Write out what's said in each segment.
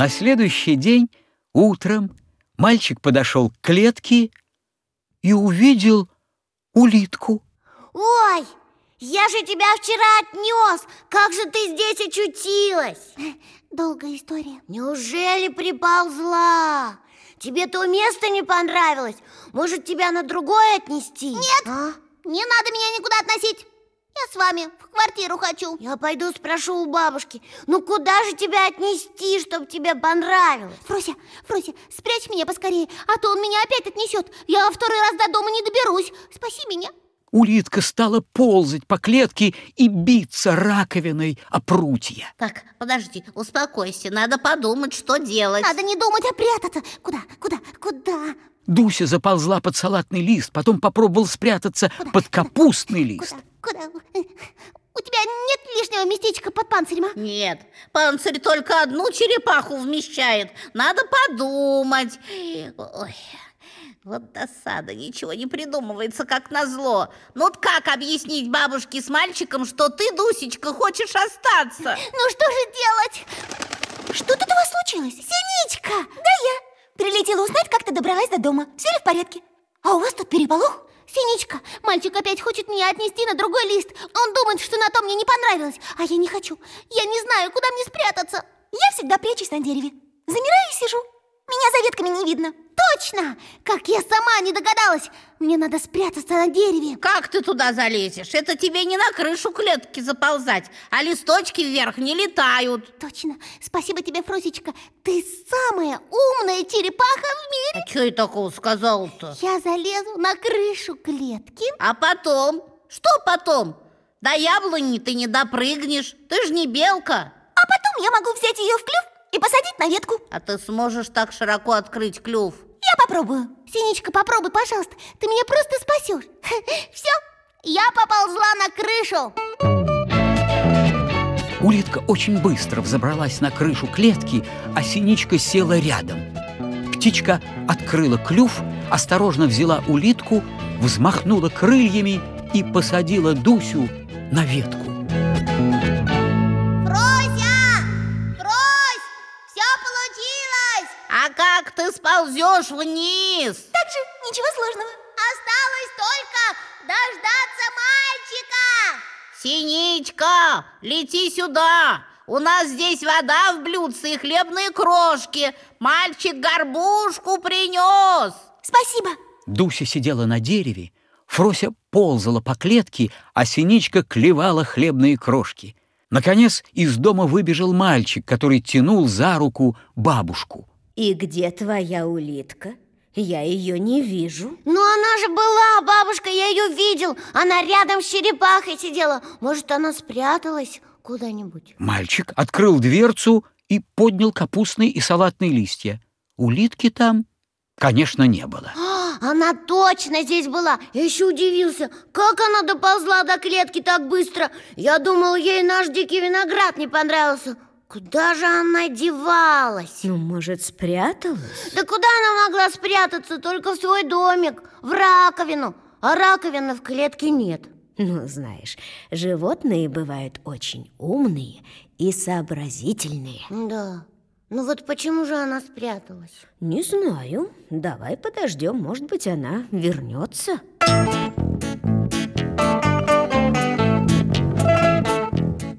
На следующий день утром мальчик подошел к клетке и увидел улитку. Ой, я же тебя вчера отнес. Как же ты здесь очутилась? Долгая история. Неужели приползла? Тебе то место не понравилось? Может, тебя на другое отнести? Нет, А? не надо меня никуда относить. Я с вами в квартиру хочу. Я пойду спрошу у бабушки. Ну куда же тебя отнести, чтобы тебе понравилось? Фрося, Фрося, спрячь меня поскорее, а то он меня опять отнесет. Я второй раз до дома не доберусь. Спаси меня. Улитка стала ползать по клетке и биться раковиной о прутья. Так, подожди, успокойся, надо подумать, что делать. Надо не думать, а прятаться. Куда, куда, куда? Дуся заползла под салатный лист, потом попробовал спрятаться под капустный лист. Куда, куда? У тебя нет лишнего местечка под панцирем, а? Нет, панцирь только одну черепаху вмещает. Надо подумать. Ой, вот досада, ничего не придумывается, как назло. Ну вот как объяснить бабушке с мальчиком, что ты, Дусечка, хочешь остаться? Ну что же делать? Что тут у вас случилось? Синичка! Да я. Прилетела узнать, как ты добралась до дома. Все ли в порядке? А у вас тут переполох? Синичка, мальчик опять хочет меня отнести на другой лист. Он думает, что на том мне не понравилось, а я не хочу. Я не знаю, куда мне спрятаться. Я всегда прячусь на дереве. Замираю и сижу. Меня за ветками не видно. Точно! Как я сама не догадалась. Мне надо спрятаться на дереве. Как ты туда залезешь? Это тебе не на крышу клетки заползать, а листочки вверх не летают. Точно. Спасибо тебе, Фросечка. Ты самая умная черепаха в мире. А что я такого сказал-то? Я залезу на крышу клетки. А потом? Что потом? До яблони ты не допрыгнешь, ты же не белка. А потом я могу взять ее в клюв и посадить на ветку. А ты сможешь так широко открыть клюв? Я попробую. Синичка, попробуй, пожалуйста. Ты меня просто спасешь. Все, я поползла на крышу. Улитка очень быстро взобралась на крышу клетки, а синичка села рядом. Птичка открыла клюв, осторожно взяла улитку, взмахнула крыльями и посадила Дусю на ветку. А как ты сползешь вниз? Так же, ничего сложного. Осталось только дождаться мальчика. Синичка, лети сюда! У нас здесь вода в блюдце и хлебные крошки. Мальчик горбушку принес. Спасибо. Дуся сидела на дереве, Фрося ползала по клетке, а Синичка клевала хлебные крошки. Наконец из дома выбежал мальчик, который тянул за руку бабушку. И где твоя улитка? Я ее не вижу. Ну она же была, бабушка, я ее видел. Она рядом с черепахой сидела. Может, она спряталась куда-нибудь? Мальчик открыл дверцу и поднял капустные и салатные листья. Улитки там, конечно, не было. А, она точно здесь была. Я еще удивился, как она доползла до клетки так быстро. Я думал, ей наш дикий виноград не понравился. Куда же она девалась? Ну, может, спряталась? Да куда она могла спрятаться? Только в свой домик, в раковину. А раковины в клетке нет. Ну, знаешь, животные бывают очень умные и сообразительные. Да. Ну вот почему же она спряталась? Не знаю. Давай подождем, может быть, она вернется.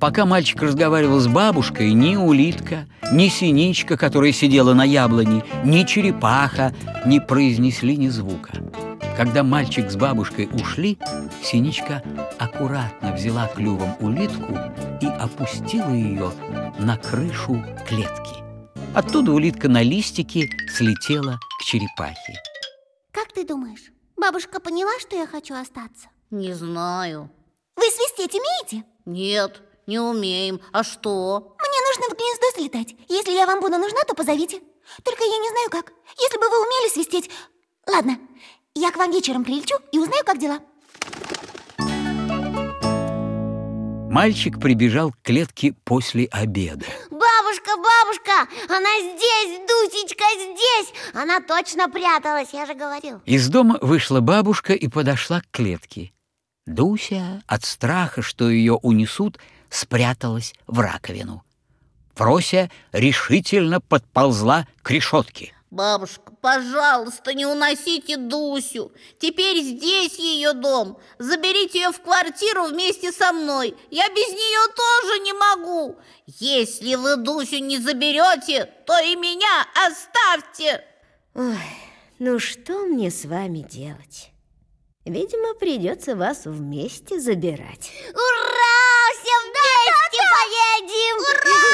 Пока мальчик разговаривал с бабушкой, ни улитка, ни синичка, которая сидела на яблоне, ни черепаха не произнесли ни звука. Когда мальчик с бабушкой ушли, синичка аккуратно взяла клювом улитку и опустила ее на крышу клетки. Оттуда улитка на листике слетела к черепахе. Как ты думаешь, бабушка поняла, что я хочу остаться? Не знаю. Вы свистеть умеете? Нет, не умеем. А что? Мне нужно в гнездо слетать. Если я вам буду нужна, то позовите. Только я не знаю как. Если бы вы умели свистеть... Ладно, я к вам вечером прилечу и узнаю, как дела. Мальчик прибежал к клетке после обеда. Бабушка, бабушка, она здесь, Дусечка здесь. Она точно пряталась, я же говорил. Из дома вышла бабушка и подошла к клетке. Дуся от страха, что ее унесут, спряталась в раковину. Фрося решительно подползла к решетке. Бабушка, пожалуйста, не уносите Дусю. Теперь здесь ее дом. Заберите ее в квартиру вместе со мной. Я без нее тоже не могу. Если вы Дусю не заберете, то и меня оставьте. Ой, ну что мне с вами делать? Видимо, придется вас вместе забирать. Ура! Все вместе поедем!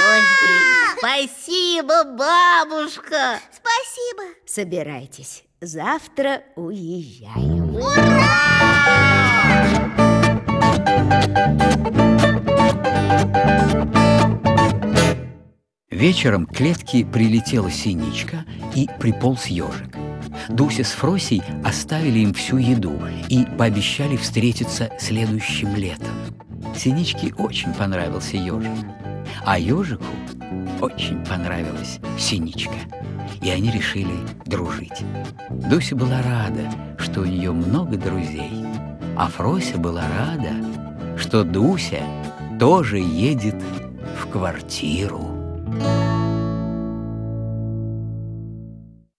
Ой, спасибо, бабушка. Спасибо. Собирайтесь, завтра уезжаем. Вечером к клетке прилетела синичка и приполз ежик. Дуся с Фросей оставили им всю еду и пообещали встретиться следующим летом. Синичке очень понравился ежик, а ежику очень понравилась синичка, и они решили дружить. Дуся была рада, что у нее много друзей, а Фрося была рада, что Дуся тоже едет в квартиру.